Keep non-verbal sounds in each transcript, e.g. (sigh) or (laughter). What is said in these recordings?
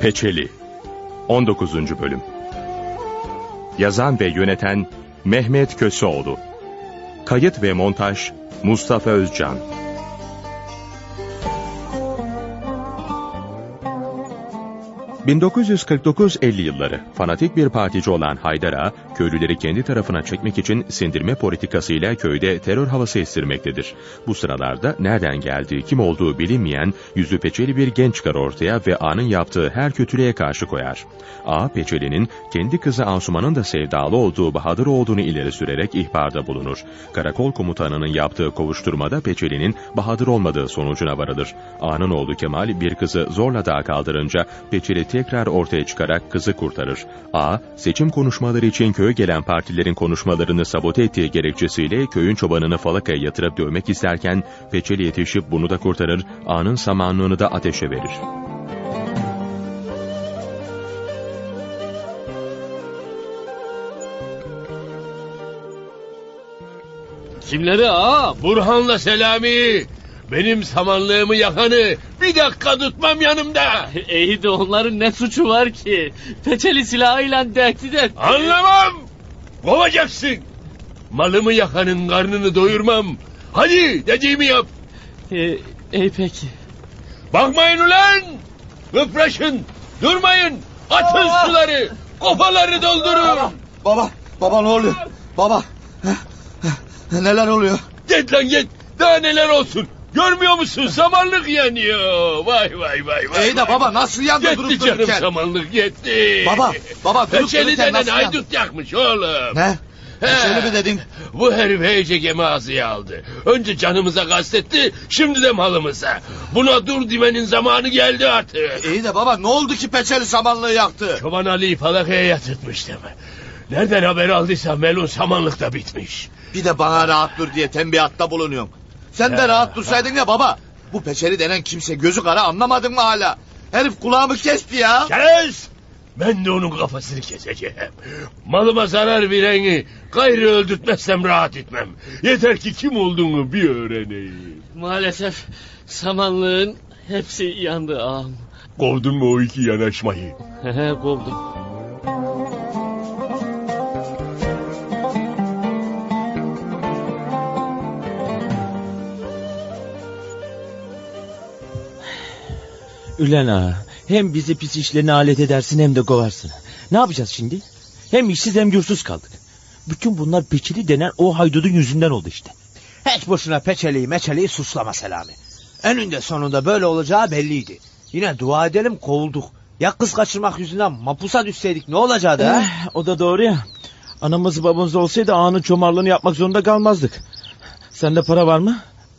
Peçeli 19. Bölüm Yazan ve yöneten Mehmet Köseoğlu Kayıt ve montaj Mustafa Özcan 1949-50 yılları fanatik bir partici olan Haydar Ağa, köylüleri kendi tarafına çekmek için sindirme politikasıyla köyde terör havası estirmektedir. Bu sıralarda nereden geldiği, kim olduğu bilinmeyen yüzü peçeli bir genç çıkar ortaya ve A'nın yaptığı her kötülüğe karşı koyar. A, Peçeli'nin kendi kızı Asuman'ın da sevdalı olduğu Bahadır olduğunu ileri sürerek ihbarda bulunur. Karakol komutanının yaptığı kovuşturmada Peçeli'nin Bahadır olmadığı sonucuna varılır. A'nın oğlu Kemal bir kızı zorla dağa kaldırınca Peçeli tekrar ortaya çıkarak kızı kurtarır. A, seçim konuşmaları için köye gelen partilerin konuşmalarını sabote ettiği gerekçesiyle köyün çobanını falakaya yatırıp dövmek isterken Peçeli yetişip bunu da kurtarır, A'nın samanlığını da ateşe verir. Kimleri ha? Burhan'la Selami. Benim samanlığımı yakanı bir dakika tutmam yanımda. (laughs) İyi de onların ne suçu var ki? Peçeli silahıyla tehdit et. Anlamam. Kovacaksın. Malımı yakanın karnını doyurmam. Hadi dediğimi yap. Ee, iyi peki. Bakmayın ulan. Kıpraşın. Durmayın. Atın suları. Kopaları doldurun. Baba, baba ne oluyor? Baba. (laughs) Neler oluyor? Git lan git. Daha neler olsun. Görmüyor musun? Samanlık yanıyor. Vay vay vay vay. İyi de baba nasıl yandı Gitti durup canım dururken? samanlık gitti. Baba, baba durup Peçeli dururken nasıl yandı? haydut yakmış oğlum. Ne? Peçeli mi dedin? Bu herif iyice gemi ağzıya aldı. Önce canımıza kastetti, şimdi de malımıza. Buna dur demenin zamanı geldi artık. İyi de baba ne oldu ki peçeli samanlığı yaktı? Çoban Ali'yi falakaya yatırtmış deme. Nereden haber aldıysa Melun samanlıkta bitmiş. Bir de bana rahat dur diye tembihatta bulunuyorsun. Sen de rahat dursaydın ya baba. Bu peçeli denen kimse gözü kara anlamadın mı hala? Herif kulağımı kesti ya. Kes! Ben de onun kafasını keseceğim. Malıma zarar vereni gayrı öldürtmezsem rahat etmem. Yeter ki kim olduğunu bir öğreneyim. Maalesef samanlığın hepsi yandı ağam. Kovdun mu o iki yanaşmayı? Hehe kovdum. Ülen ağa, hem bizi pis işlerine alet edersin hem de kovarsın. Ne yapacağız şimdi? Hem işsiz hem yursuz kaldık. Bütün bunlar peçeli denen o haydudun yüzünden oldu işte. Hiç boşuna peçeliyi meçeliyi suslama Selami. Eninde sonunda böyle olacağı belliydi. Yine dua edelim kovulduk. Ya kız kaçırmak yüzünden mapusa düşseydik ne olacaktı ha? Eh, o da doğru ya. Anamız babamız olsaydı ağanın çomarlığını yapmak zorunda kalmazdık. Sende para var mı?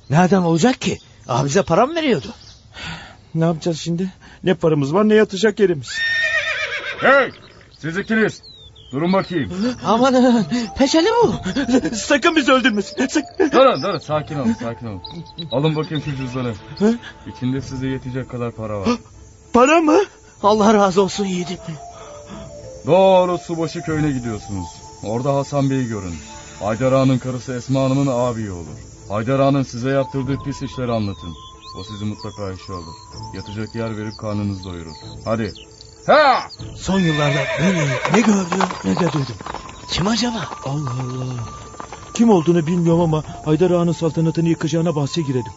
Nereden olacak ki? Abi bize para mı veriyordu? Ne yapacağız şimdi? Ne paramız var ne yatacak yerimiz. Hey! Siz ikiniz. Durun bakayım. Aman peçeli bu. Sakın bizi öldürmesin. Sakın. Durun durun sakin olun sakin olun. Alın bakayım şu cüzdanı. İçinde size yetecek kadar para var. Para mı? Allah razı olsun yiğidim. Doğru Subaşı köyüne gidiyorsunuz. Orada Hasan Bey'i görün. Haydar Ağa'nın karısı Esma Hanım'ın abi olur. Haydar Ağa'nın size yaptırdığı pis işleri anlatın. O sizi mutlaka işe alır. Yatacak yer verip karnınızı doyurur. Hadi. Ha! Son yıllarda ne, ne gördüm ne de duydum. Kim acaba? Allah Allah. Kim olduğunu bilmiyorum ama Haydar Ağa'nın saltanatını yıkacağına bahse girelim.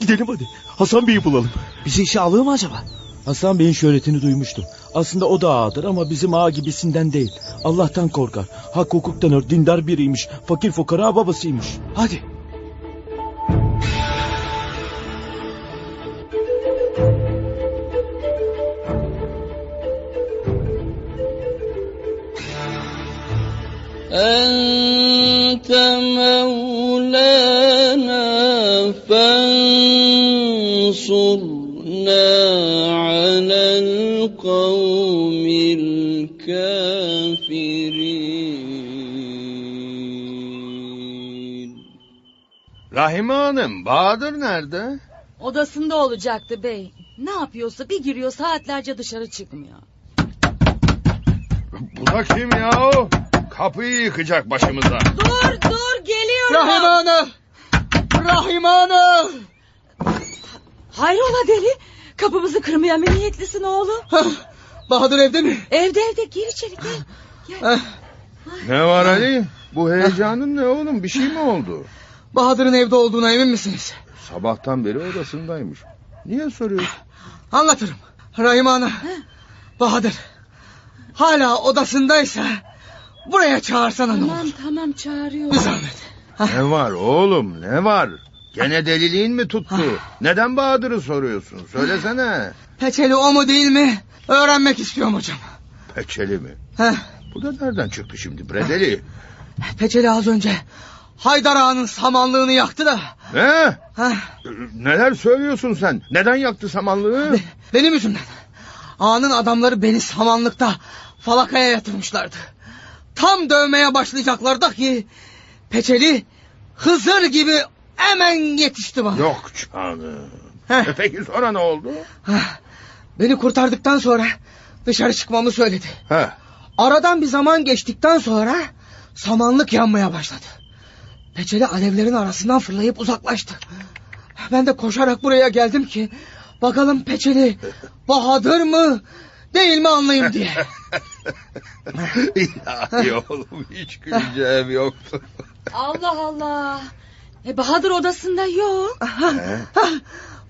Gidelim hadi. Hasan Bey'i bulalım. Bizi işe alıyor mu acaba? Hasan Bey'in şöhretini duymuştum. Aslında o da ağadır ama bizim ağa gibisinden değil. Allah'tan korkar. Hak hukuk tanır, dindar biriymiş. Fakir fukara babasıymış. Hadi. أنت مولانا فانصرنا على القوم الكافرين Rahime Hanım, Bahadır nerede? Odasında olacaktı bey. Ne yapıyorsa bir giriyor saatlerce dışarı çıkmıyor. Bu da kim ya? Kapıyı yıkacak başımıza. Dur dur geliyorum. Rahime Ana! Rahime Ana! Hayrola deli? Kapımızı kırmaya mı niyetlisin oğlum? Bahadır evde mi? Evde evde gir içeri gel. Ne var Ali? Bu heyecanın ne oğlum? Bir şey mi oldu? Bahadır'ın evde olduğuna emin misiniz? Sabahtan beri odasındaymış. Niye soruyorsun? Anlatırım. Rahime Ana. Bahadır. Hala odasındaysa buraya çağırsana ne olur. Tamam tamam çağırıyorum. Bir zahmet. Ne var oğlum ne var? Gene deliliğin mi tuttu? Neden Bahadır'ı soruyorsun? Söylesene. Peçeli o mu değil mi? Öğrenmek istiyorum hocam. Peçeli mi? Heh, Bu da nereden çıktı şimdi Bredeli? Peçeli az önce Haydar Ağa'nın samanlığını yaktı da. Ne? Heh, Neler söylüyorsun sen? Neden yaktı samanlığı? benim yüzümden. Ağanın adamları beni samanlıkta falakaya yatırmışlardı. Tam dövmeye başlayacaklardı ki Peçeli Hızır gibi hemen yetişti bana. Yok canım. Heh. E (laughs) peki sonra ne oldu? Heh, Beni kurtardıktan sonra dışarı çıkmamı söyledi. Ha. Aradan bir zaman geçtikten sonra samanlık yanmaya başladı. Peçeli alevlerin arasından fırlayıp uzaklaştı. Ben de koşarak buraya geldim ki bakalım Peçeli (laughs) Bahadır mı değil mi anlayayım diye. (laughs) İlahi oğlum hiç güleceğim yoktu. Allah Allah. E, Bahadır odasında yok.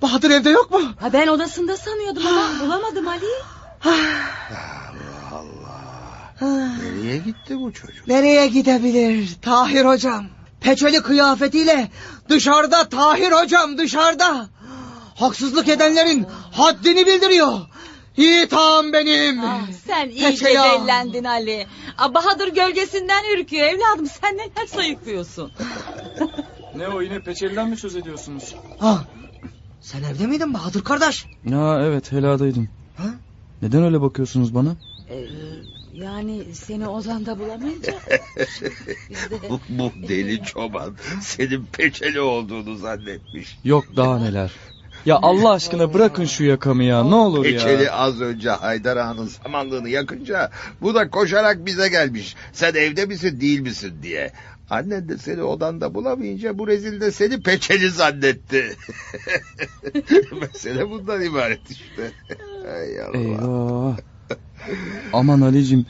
Bahadır evde yok mu? Ha, ben odasında sanıyordum ama bulamadım Ali. Allah Allah. Nereye gitti bu çocuk? Nereye gidebilir Tahir hocam? Peçeli kıyafetiyle dışarıda Tahir hocam dışarıda. Haksızlık edenlerin haddini bildiriyor. Yiğit ağam benim. Ah, sen iyice ağam. dellendin Ali. Bahadır gölgesinden ürküyor evladım. Sen neler sayıklıyorsun? (laughs) Ne o yine peçeliden mi söz ediyorsunuz? Ha, sen evde miydin Bahadır kardeş? Ya evet heladaydım. Ha? Neden öyle bakıyorsunuz bana? Ee, yani seni Ozan'da bulamayınca... (laughs) bu, bu deli çoban senin peçeli olduğunu zannetmiş. Yok daha neler. Ya Allah aşkına bırakın şu yakamı ya ne olur ya. az önce Haydar Ağa'nın samanlığını yakınca bu da koşarak bize gelmiş. Sen evde misin değil misin diye. Annen de seni odanda bulamayınca bu rezil de seni peçeli zannetti. (laughs) Mesele bundan ibaret işte. Hay Allah. Eyvah. Aman Ali'cim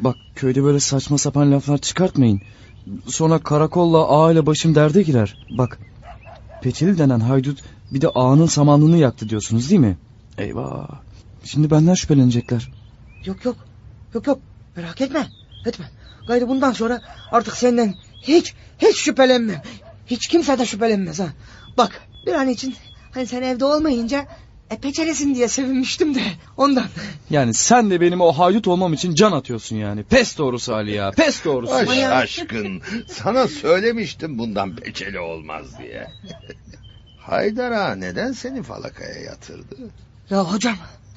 bak köyde böyle saçma sapan laflar çıkartmayın. Sonra karakolla ağa ile başım derde girer. Bak Peçeli denen haydut bir de ağanın samanlığını yaktı diyorsunuz değil mi? Eyvah. Şimdi benden şüphelenecekler. Yok yok. Yok yok. Merak etme. Etme. Gayrı bundan sonra artık senden hiç hiç şüphelenmem. Hiç kimse de şüphelenmez ha. Bak bir an için hani sen evde olmayınca e, peçelesin diye sevinmiştim de ondan. Yani sen de benim o haydut olmam için can atıyorsun yani. Pes doğrusu Ali ya. Pes doğrusu. Aş aşkın sana söylemiştim bundan peçeli olmaz diye. Haydar Ağa neden seni falakaya yatırdı? Ya hocam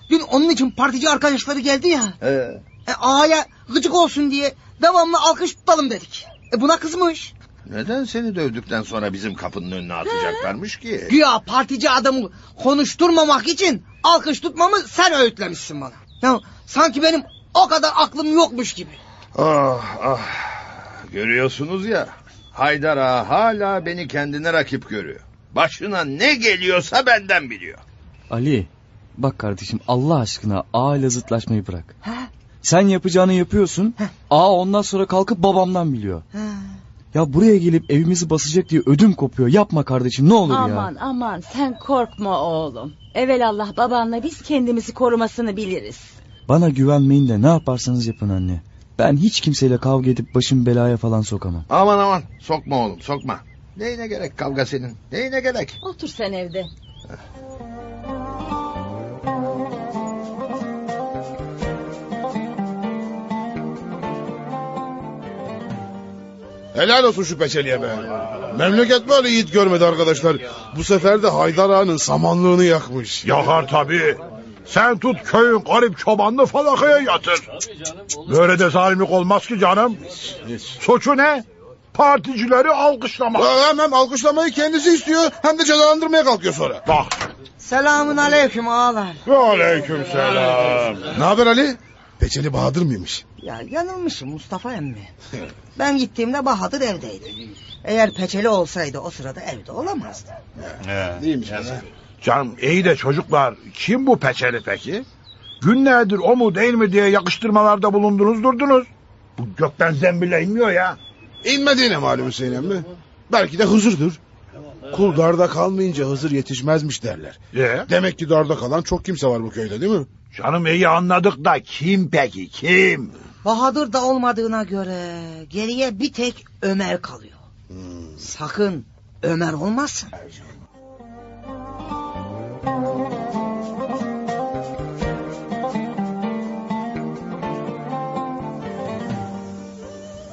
dün onun için partici arkadaşları geldi ya. Ee, E, ağaya gıcık olsun diye devamlı alkış tutalım dedik. E, buna kızmış. Neden seni dövdükten sonra bizim kapının önüne atacaklarmış ki? Güya partici adamı konuşturmamak için alkış tutmamı sen öğütlemişsin bana. Ya sanki benim o kadar aklım yokmuş gibi. Ah ah. Görüyorsunuz ya. Haydar Ağa hala beni kendine rakip görüyor. Başına ne geliyorsa benden biliyor. Ali bak kardeşim Allah aşkına ağa ile zıtlaşmayı bırak. Sen yapacağını yapıyorsun. Ağa ondan sonra kalkıp babamdan biliyor. Ya buraya gelip evimizi basacak diye ödüm kopuyor. Yapma kardeşim ne olur ya. aman aman sen korkma oğlum. Evelallah babanla biz kendimizi korumasını biliriz. Bana güvenmeyin de ne yaparsanız yapın anne. Ben hiç kimseyle kavga edip başım belaya falan sokamam. Aman aman sokma oğlum sokma. Neyine gerek kavga senin? Neyine gerek? Otur sen evde. Helal olsun şu peçeliye be. Memleket böyle yiğit görmedi arkadaşlar. Bu sefer de Haydar Ağa'nın samanlığını yakmış. Yakar tabii. Sen tut köyün garip çobanını falakaya yatır. Böyle de zalimlik olmaz ki canım. Suçu ne? Particileri alkışlamak. Hem, hem alkışlamayı kendisi istiyor hem de cezalandırmaya kalkıyor sonra. Bak. Selamun aleyküm ağalar. Aleyküm selam. Ne haber Ali? Peçeli Bahadır mıymış? Ya yanılmışım Mustafa emmi. Ben gittiğimde Bahadır evdeydi. Eğer peçeli olsaydı o sırada evde olamazdı. Neymiş Canım iyi de çocuklar kim bu peçeli peki? Günlerdir o mu değil mi diye yakıştırmalarda bulundunuz durdunuz. Bu gökten zembille inmiyor ya. İnmediğine malum Hüseyin emmi. Belki de Hızır'dır. Kul darda kalmayınca Hızır yetişmezmiş derler. Ee? Demek ki darda kalan çok kimse var bu köyde değil mi? Canım iyi anladık da kim peki kim? Bahadır da olmadığına göre geriye bir tek Ömer kalıyor. Sakın Ömer olmasın.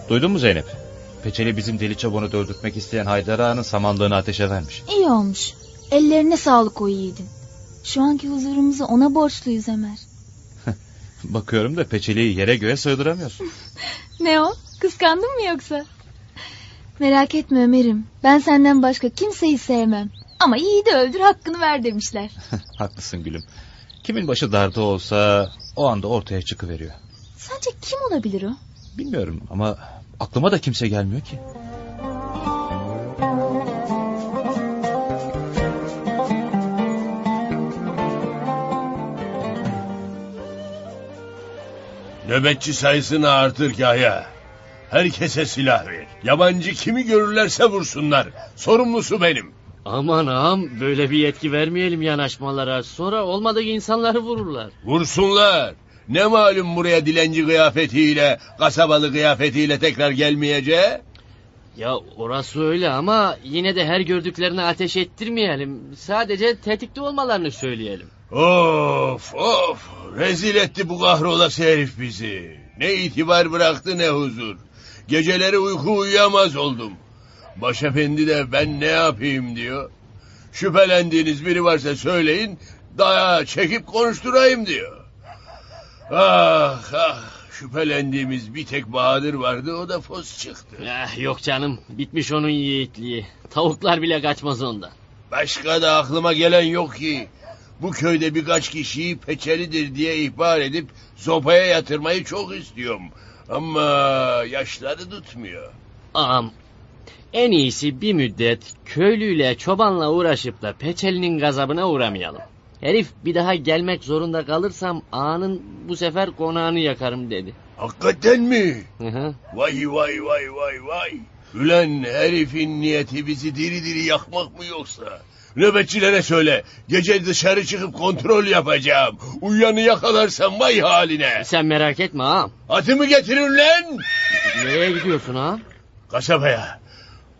Duydun mu Zeynep? Peçeli bizim deli çobanı dövdürtmek isteyen Haydar Ağa'nın samanlığını ateşe vermiş. İyi olmuş. Ellerine sağlık o yiğidin. Şu anki huzurumuzu ona borçluyuz Ömer. (laughs) Bakıyorum da peçeliyi yere göğe sığdıramıyorsun. (laughs) Ne o? Kıskandın mı yoksa? Merak etme Ömer'im. Ben senden başka kimseyi sevmem. Ama iyi de öldür hakkını ver demişler. (laughs) Haklısın gülüm. Kimin başı darda olsa o anda ortaya çıkıveriyor. Sence kim olabilir o? Bilmiyorum ama aklıma da kimse gelmiyor ki. Nöbetçi sayısını artır Kaya. Herkese silah ver. Yabancı kimi görürlerse vursunlar. Sorumlusu benim. Aman ağam böyle bir yetki vermeyelim yanaşmalara. Sonra olmadık insanları vururlar. Vursunlar. Ne malum buraya dilenci kıyafetiyle, kasabalı kıyafetiyle tekrar gelmeyeceği? Ya orası öyle ama yine de her gördüklerine ateş ettirmeyelim. Sadece tetikte olmalarını söyleyelim. Of of rezil etti bu kahrolası herif bizi. Ne itibar bıraktı ne huzur. Geceleri uyku uyuyamaz oldum. Başefendi de ben ne yapayım diyor. Şüphelendiğiniz biri varsa söyleyin dayağı çekip konuşturayım diyor. Ah ah şüphelendiğimiz bir tek Bahadır vardı o da fos çıktı. Eh, yok canım bitmiş onun yiğitliği. Tavuklar bile kaçmaz ondan. Başka da aklıma gelen yok ki. Bu köyde birkaç kişiyi peçelidir diye ihbar edip sopaya yatırmayı çok istiyorum. Ama yaşları tutmuyor. Ağam en iyisi bir müddet köylüyle çobanla uğraşıp da peçelinin gazabına uğramayalım. Herif bir daha gelmek zorunda kalırsam ağanın bu sefer konağını yakarım dedi. Hakikaten mi? Hı hı. Vay vay vay vay vay. Ülen herifin niyeti bizi diri diri yakmak mı yoksa? Nöbetçilere söyle. Gece dışarı çıkıp kontrol yapacağım. Uyuyanı yakalarsam vay haline. Sen merak etme ağam. Atımı getirin lan. Nereye gidiyorsun ağam? Kasabaya.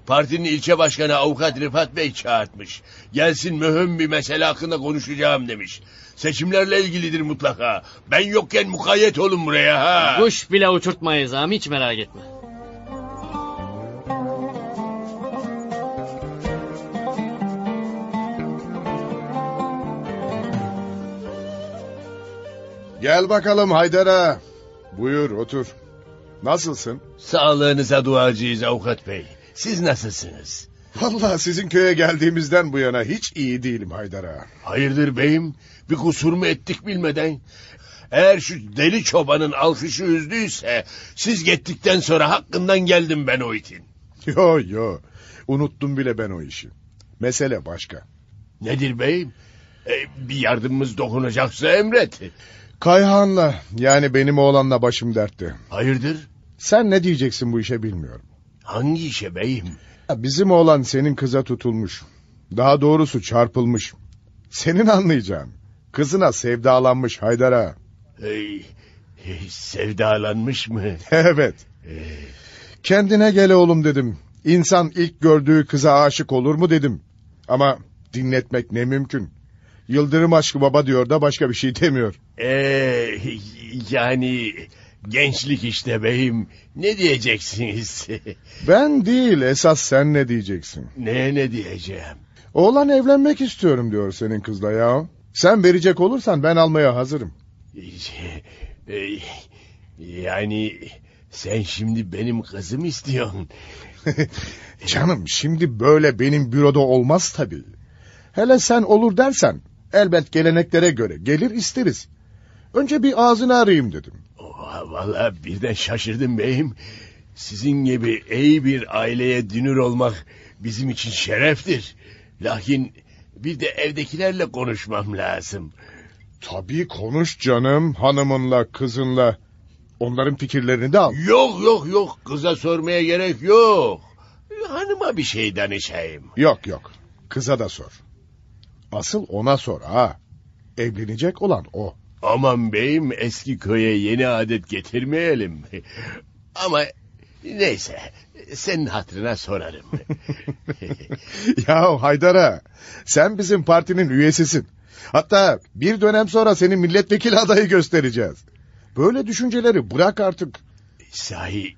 Partinin ilçe başkanı avukat Rıfat Bey çağırtmış. Gelsin mühim bir mesele hakkında konuşacağım demiş. Seçimlerle ilgilidir mutlaka. Ben yokken mukayyet olun buraya ha. Kuş bile uçurtmayız ağam hiç merak etme. Gel bakalım Haydar'a. Buyur otur. Nasılsın? Sağlığınıza duacıyız avukat bey. Siz nasılsınız? Vallahi sizin köye geldiğimizden bu yana hiç iyi değilim Haydar'a. Hayırdır beyim? Bir kusur mu ettik bilmeden? Eğer şu deli çobanın alkışı üzdüyse... ...siz gittikten sonra hakkından geldim ben o itin. Yo yo. Unuttum bile ben o işi. Mesele başka. Nedir beyim? Ee, bir yardımımız dokunacaksa emret. Kayhan'la yani benim oğlanla başım dertte. Hayırdır? Sen ne diyeceksin bu işe bilmiyorum. Hangi işe beyim? Ya bizim oğlan senin kıza tutulmuş. Daha doğrusu çarpılmış. Senin anlayacağın. Kızına sevdalanmış Haydar'a. Hey, hey, sevdalanmış mı? (laughs) evet. Kendine gel oğlum dedim. İnsan ilk gördüğü kıza aşık olur mu dedim. Ama dinletmek ne mümkün. Yıldırım aşkı baba diyor da başka bir şey demiyor. Ee, yani gençlik işte beyim. Ne diyeceksiniz? (laughs) Ben değil esas sen ne diyeceksin? ne ne diyeceğim? Oğlan evlenmek istiyorum diyor senin kızla ya. Sen verecek olursan ben almaya hazırım. (laughs) Yani sen şimdi benim kızım istiyorsun. (laughs) Canım şimdi böyle benim büroda olmaz tabii. Hele sen olur dersen elbet geleneklere göre gelir isteriz. Önce bir ağzını arayayım dedim. Vallahi birden şaşırdım beyim. Sizin gibi iyi bir aileye dünür olmak bizim için şereftir. Lakin Bir de evdekilerle konuşmam lazım. Tabii konuş canım hanımınla kızınla. Onların fikirlerini de al. Yok yok yok kıza sormaya gerek yok. Hanıma bir şey danışayım. Yok yok kıza da sor. Asıl ona sor ha. Evlenecek olan o. Aman beyim eski köye yeni adet getirmeyelim. Ama neyse senin hatırına sorarım. (laughs) ya Haydar'a sen bizim partinin üyesisin. Hatta bir dönem sonra seni milletvekili adayı göstereceğiz. Böyle düşünceleri bırak artık. Sahi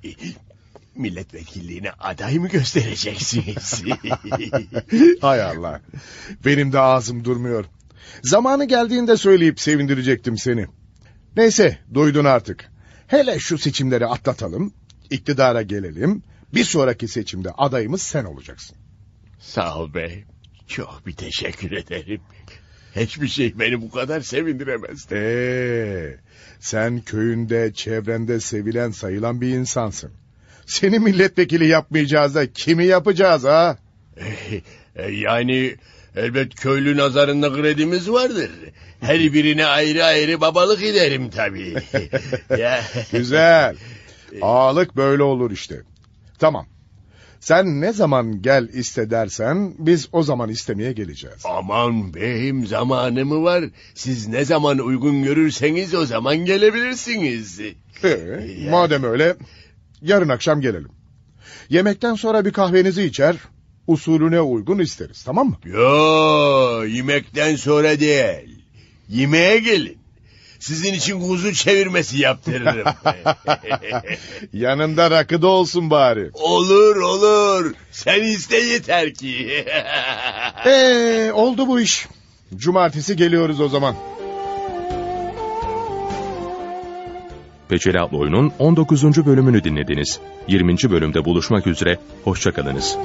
milletvekilliğine aday mı göstereceksiniz? (laughs) Hay Allah. Benim de ağzım durmuyor. Zamanı geldiğinde söyleyip sevindirecektim seni. Neyse duydun artık. Hele şu seçimleri atlatalım. iktidara gelelim. Bir sonraki seçimde adayımız sen olacaksın. Sağ ol bey. Çok bir teşekkür ederim. Hiçbir şey beni bu kadar sevindiremezdi. Ee, sen köyünde, çevrende sevilen sayılan bir insansın. Seni milletvekili yapmayacağız da kimi yapacağız ha? E, (laughs) yani elbet köylü nazarında kredimiz vardır. Her birine ayrı ayrı babalık ederim tabii. (laughs) ya. Güzel. Ağalık böyle olur işte. Tamam. Sen ne zaman gel iste dersen biz o zaman istemeye geleceğiz. Aman beyim zamanı mı var? Siz ne zaman uygun görürseniz o zaman gelebilirsiniz. Ee, madem öyle yarın akşam gelelim. Yemekten sonra bir kahvenizi içer, usulüne uygun isteriz tamam mı? Yo yemekten sonra değil. Yemeğe gelin. Sizin için kuzu çevirmesi yaptırırım. (laughs) Yanında rakı da olsun bari. olur olur. Sen iste yeter ki. (laughs) Ee, oldu bu iş. Cumartesi geliyoruz o zaman. Peçeli oyunun 19. bölümünü dinlediniz. 20. bölümde buluşmak üzere, hoşçakalınız.